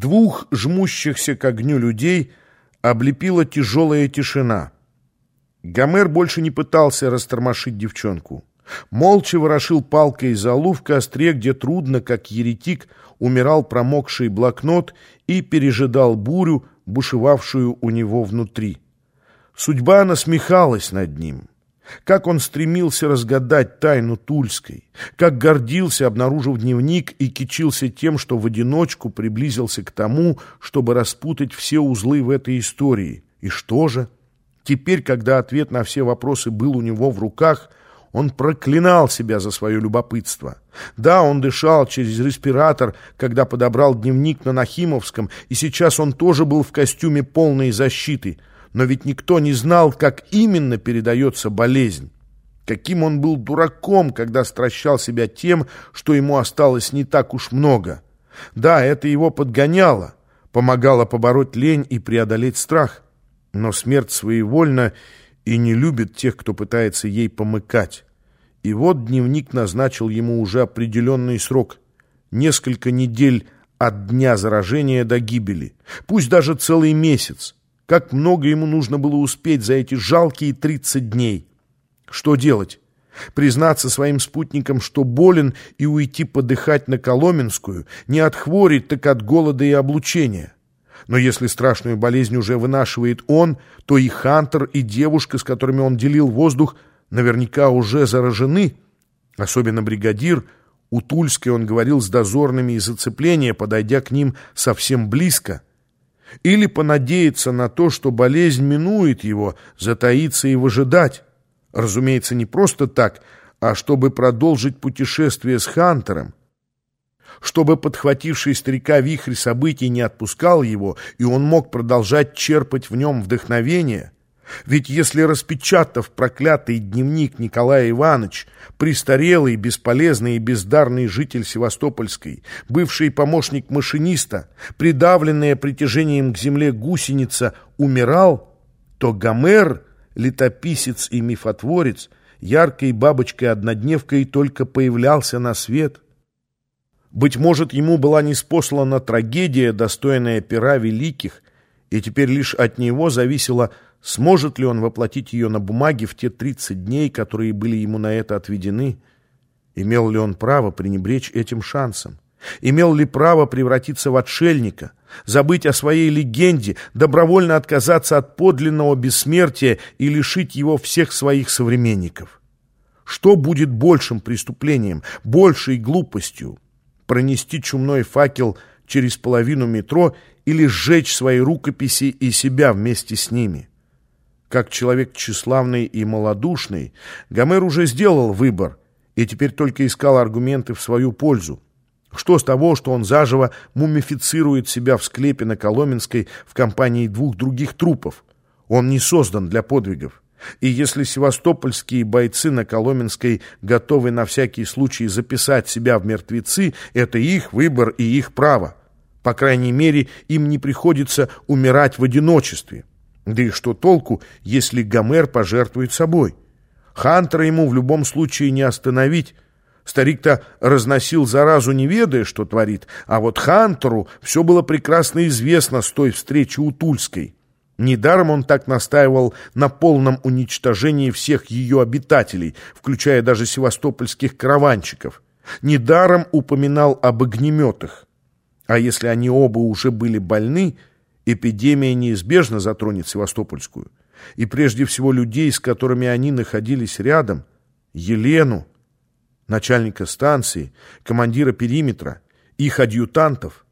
Двух жмущихся к огню людей облепила тяжелая тишина. Гомер больше не пытался растормошить девчонку. Молча ворошил палкой залу в костре, где трудно, как еретик, умирал промокший блокнот и пережидал бурю, бушевавшую у него внутри. Судьба насмехалась над ним. Как он стремился разгадать тайну Тульской, как гордился, обнаружив дневник, и кичился тем, что в одиночку приблизился к тому, чтобы распутать все узлы в этой истории. И что же? Теперь, когда ответ на все вопросы был у него в руках, он проклинал себя за свое любопытство. Да, он дышал через респиратор, когда подобрал дневник на Нахимовском, и сейчас он тоже был в костюме полной защиты – но ведь никто не знал, как именно передается болезнь. Каким он был дураком, когда стращал себя тем, что ему осталось не так уж много. Да, это его подгоняло, помогало побороть лень и преодолеть страх. Но смерть своевольна и не любит тех, кто пытается ей помыкать. И вот дневник назначил ему уже определенный срок. Несколько недель от дня заражения до гибели. Пусть даже целый месяц. Как много ему нужно было успеть за эти жалкие 30 дней. Что делать? Признаться своим спутникам, что болен, и уйти подыхать на Коломенскую, не от хвори, так от голода и облучения. Но если страшную болезнь уже вынашивает он, то и Хантер, и девушка, с которыми он делил воздух, наверняка уже заражены. Особенно бригадир. У Тульской он говорил с дозорными из зацепления, подойдя к ним совсем близко или понадеяться на то, что болезнь минует его, затаиться и выжидать. Разумеется, не просто так, а чтобы продолжить путешествие с Хантером. Чтобы подхвативший старика вихрь событий не отпускал его, и он мог продолжать черпать в нем вдохновение – ведь если распечатав проклятый дневник Николая Иванович, престарелый, бесполезный и бездарный житель Севастопольской, бывший помощник машиниста, придавленная притяжением к земле гусеница, умирал, то Гомер, летописец и мифотворец, яркой бабочкой-однодневкой только появлялся на свет. Быть может, ему была неспослана трагедия, достойная пера великих, и теперь лишь от него зависело, Сможет ли он воплотить ее на бумаге в те 30 дней, которые были ему на это отведены? Имел ли он право пренебречь этим шансом? Имел ли право превратиться в отшельника, забыть о своей легенде, добровольно отказаться от подлинного бессмертия и лишить его всех своих современников? Что будет большим преступлением, большей глупостью? Пронести чумной факел через половину метро или сжечь свои рукописи и себя вместе с ними? Как человек тщеславный и малодушный, Гомер уже сделал выбор и теперь только искал аргументы в свою пользу. Что с того, что он заживо мумифицирует себя в склепе на Коломенской в компании двух других трупов? Он не создан для подвигов. И если севастопольские бойцы на Коломенской готовы на всякий случай записать себя в мертвецы, это их выбор и их право. По крайней мере, им не приходится умирать в одиночестве. Да и что толку, если Гомер пожертвует собой? Хантера ему в любом случае не остановить. Старик-то разносил заразу, не ведая, что творит, а вот Хантеру все было прекрасно известно с той встречи у Тульской. Недаром он так настаивал на полном уничтожении всех ее обитателей, включая даже севастопольских караванщиков. Недаром упоминал об огнеметах. А если они оба уже были больны, Эпидемия неизбежно затронет Севастопольскую. И прежде всего людей, с которыми они находились рядом, Елену, начальника станции, командира периметра, их адъютантов.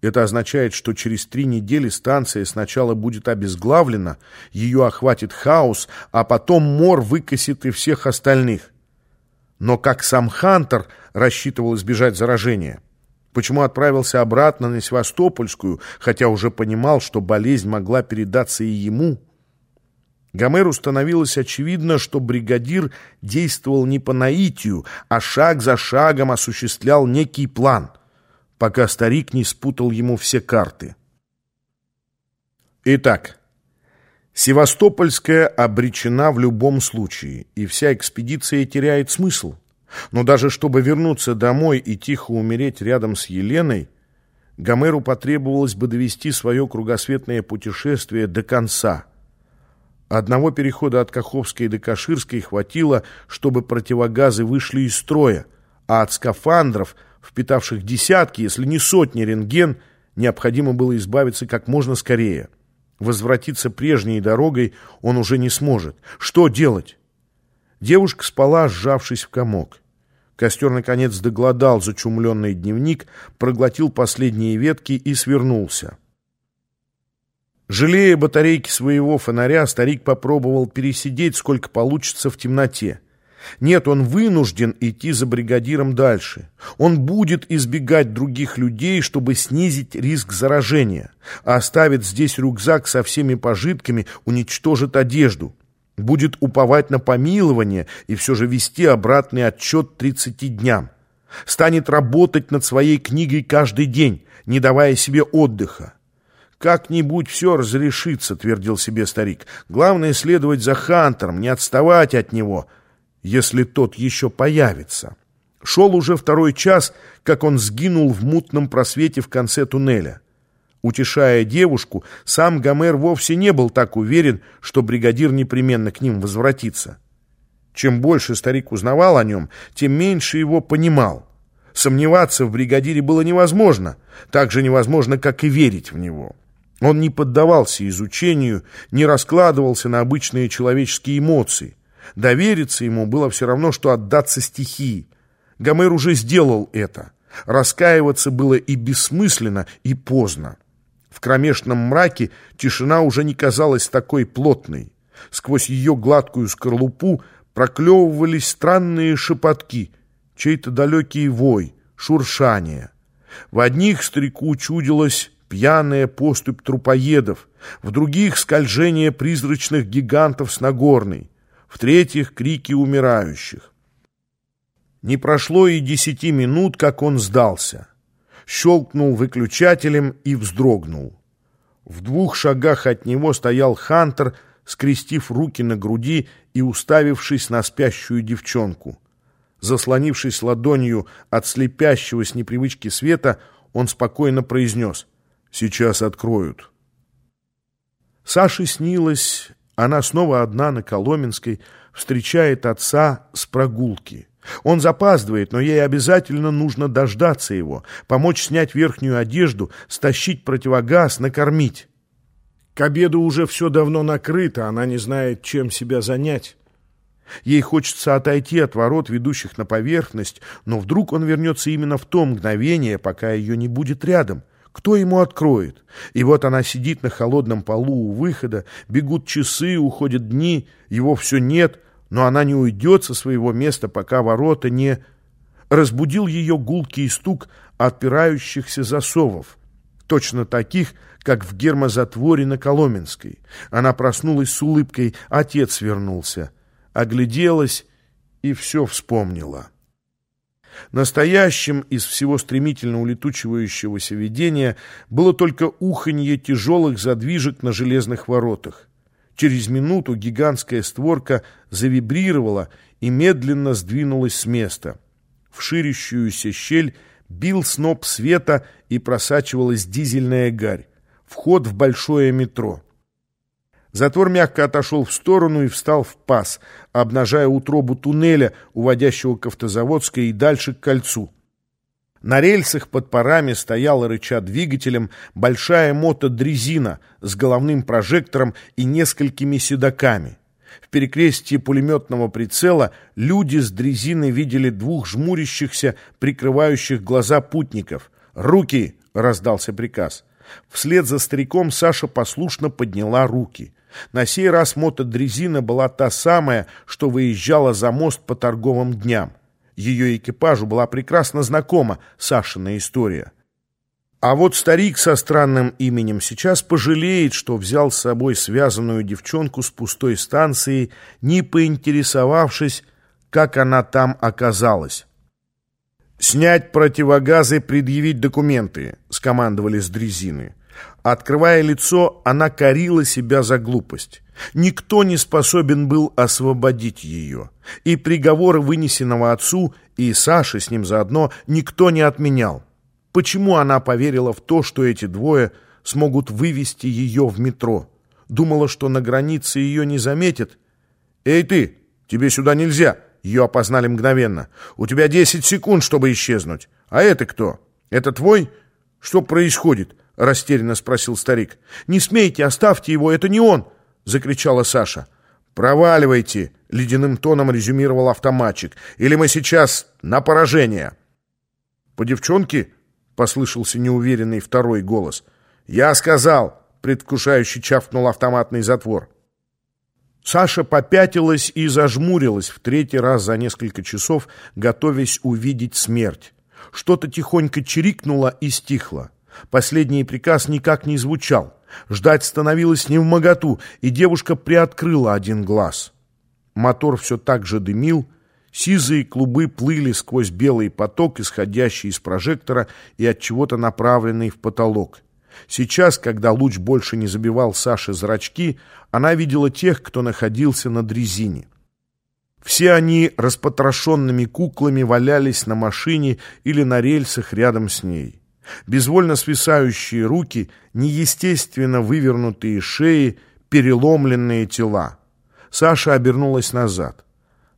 Это означает, что через три недели станция сначала будет обезглавлена, ее охватит хаос, а потом мор выкосит и всех остальных. Но как сам Хантер рассчитывал избежать заражения – Почему отправился обратно на Севастопольскую, хотя уже понимал, что болезнь могла передаться и ему? Гомеру становилось очевидно, что бригадир действовал не по наитию, а шаг за шагом осуществлял некий план, пока старик не спутал ему все карты. Итак, Севастопольская обречена в любом случае, и вся экспедиция теряет смысл. Но даже чтобы вернуться домой и тихо умереть рядом с Еленой, Гомеру потребовалось бы довести свое кругосветное путешествие до конца. Одного перехода от Каховской до Каширской хватило, чтобы противогазы вышли из строя, а от скафандров, впитавших десятки, если не сотни рентген, необходимо было избавиться как можно скорее. Возвратиться прежней дорогой он уже не сможет. Что делать? Девушка спала, сжавшись в комок. Костер, наконец, доглодал зачумленный дневник, проглотил последние ветки и свернулся. Жалея батарейки своего фонаря, старик попробовал пересидеть, сколько получится в темноте. Нет, он вынужден идти за бригадиром дальше. Он будет избегать других людей, чтобы снизить риск заражения, а оставит здесь рюкзак со всеми пожитками, уничтожит одежду. Будет уповать на помилование и все же вести обратный отчет 30 дням. Станет работать над своей книгой каждый день, не давая себе отдыха. «Как-нибудь все разрешится», — твердил себе старик. «Главное — следовать за Хантером, не отставать от него» если тот еще появится. Шел уже второй час, как он сгинул в мутном просвете в конце туннеля. Утешая девушку, сам Гомер вовсе не был так уверен, что бригадир непременно к ним возвратится. Чем больше старик узнавал о нем, тем меньше его понимал. Сомневаться в бригадире было невозможно, так же невозможно, как и верить в него. Он не поддавался изучению, не раскладывался на обычные человеческие эмоции. Довериться ему было все равно, что отдаться стихии. Гомер уже сделал это. Раскаиваться было и бессмысленно, и поздно. В кромешном мраке тишина уже не казалась такой плотной. Сквозь ее гладкую скорлупу проклевывались странные шепотки, чей-то далекий вой, шуршание. В одних старику чудилась пьяная поступь трупоедов, в других — скольжение призрачных гигантов с Нагорной в-третьих, крики умирающих. Не прошло и десяти минут, как он сдался. Щелкнул выключателем и вздрогнул. В двух шагах от него стоял Хантер, скрестив руки на груди и уставившись на спящую девчонку. Заслонившись ладонью от слепящего с непривычки света, он спокойно произнес «Сейчас откроют». Саше снилось она снова одна на Коломенской, встречает отца с прогулки. Он запаздывает, но ей обязательно нужно дождаться его, помочь снять верхнюю одежду, стащить противогаз, накормить. К обеду уже все давно накрыто, она не знает, чем себя занять. Ей хочется отойти от ворот, ведущих на поверхность, но вдруг он вернется именно в то мгновение, пока ее не будет рядом — кто ему откроет? И вот она сидит на холодном полу у выхода, бегут часы, уходят дни, его все нет, но она не уйдет со своего места, пока ворота не... Разбудил ее гулкий стук отпирающихся засовов, точно таких, как в гермозатворе на Коломенской. Она проснулась с улыбкой, отец вернулся. Огляделась и все вспомнила. Настоящим из всего стремительно улетучивающегося видения было только уханье тяжелых задвижек на железных воротах. Через минуту гигантская створка завибрировала и медленно сдвинулась с места. В ширящуюся щель бил сноп света и просачивалась дизельная гарь. Вход в большое метро. Затвор мягко отошел в сторону и встал в паз, обнажая утробу туннеля, уводящего к автозаводской и дальше к кольцу. На рельсах под парами стояла, рыча двигателем, большая мотодрезина с головным прожектором и несколькими седаками. В перекрестии пулеметного прицела люди с дрезины видели двух жмурящихся, прикрывающих глаза путников. «Руки!» — раздался приказ. Вслед за стариком Саша послушно подняла руки. На сей раз мотодрезина была та самая, что выезжала за мост по торговым дням. Ее экипажу была прекрасно знакома Сашина история. А вот старик со странным именем сейчас пожалеет, что взял с собой связанную девчонку с пустой станции, не поинтересовавшись, как она там оказалась. «Снять противогазы, предъявить документы», — скомандовали с дрезины. Открывая лицо, она корила себя за глупость. Никто не способен был освободить ее. И приговор, вынесенного отцу, и Саши с ним заодно, никто не отменял. Почему она поверила в то, что эти двое смогут вывести ее в метро? Думала, что на границе ее не заметят. «Эй ты, тебе сюда нельзя!» Ее опознали мгновенно. «У тебя десять секунд, чтобы исчезнуть. А это кто? Это твой? Что происходит?» Растерянно спросил старик. «Не смейте, оставьте его, это не он!» Закричала Саша. «Проваливайте!» — ледяным тоном резюмировал автоматчик. «Или мы сейчас на поражение!» «По девчонке?» — послышался неуверенный второй голос. «Я сказал!» — предвкушающе чавкнул автоматный затвор. Саша попятилась и зажмурилась в третий раз за несколько часов, готовясь увидеть смерть. Что-то тихонько чирикнуло и стихло. Последний приказ никак не звучал. Ждать становилось не в моготу, и девушка приоткрыла один глаз. Мотор все так же дымил, сизые клубы плыли сквозь белый поток, исходящий из прожектора и от чего-то направленный в потолок. Сейчас, когда луч больше не забивал Саше зрачки, она видела тех, кто находился на дрезине. Все они распотрошенными куклами валялись на машине или на рельсах рядом с ней. Безвольно свисающие руки, неестественно вывернутые шеи, переломленные тела. Саша обернулась назад.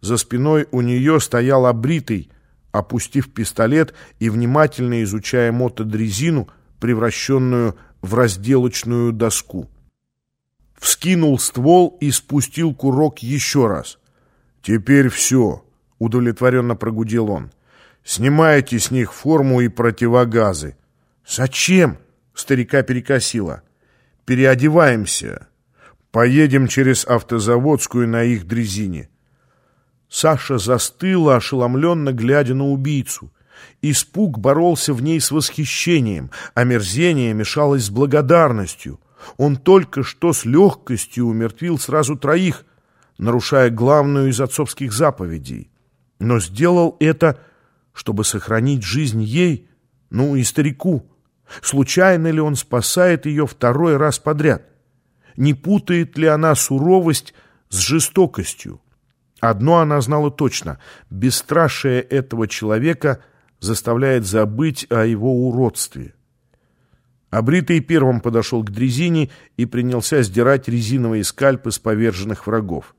За спиной у нее стоял обритый, опустив пистолет и внимательно изучая мотодрезину, превращенную в разделочную доску. Вскинул ствол и спустил курок еще раз. «Теперь все», — удовлетворенно прогудел он. «Снимайте с них форму и противогазы». «Зачем?» — старика перекосило. «Переодеваемся. Поедем через автозаводскую на их дрезине». Саша застыла, ошеломленно глядя на убийцу. Испуг боролся в ней с восхищением, омерзение мешалось с благодарностью. Он только что с легкостью умертвил сразу троих, нарушая главную из отцовских заповедей. Но сделал это, чтобы сохранить жизнь ей, ну и старику. Случайно ли он спасает ее второй раз подряд? Не путает ли она суровость с жестокостью? Одно она знала точно — бесстрашие этого человека заставляет забыть о его уродстве. Обритый первым подошел к дрезине и принялся сдирать резиновые скальпы с поверженных врагов.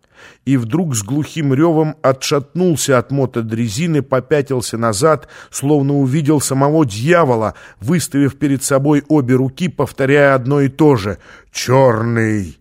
И вдруг с глухим ревом отшатнулся от мотодрезины, попятился назад, словно увидел самого дьявола, выставив перед собой обе руки, повторяя одно и то же «Черный!»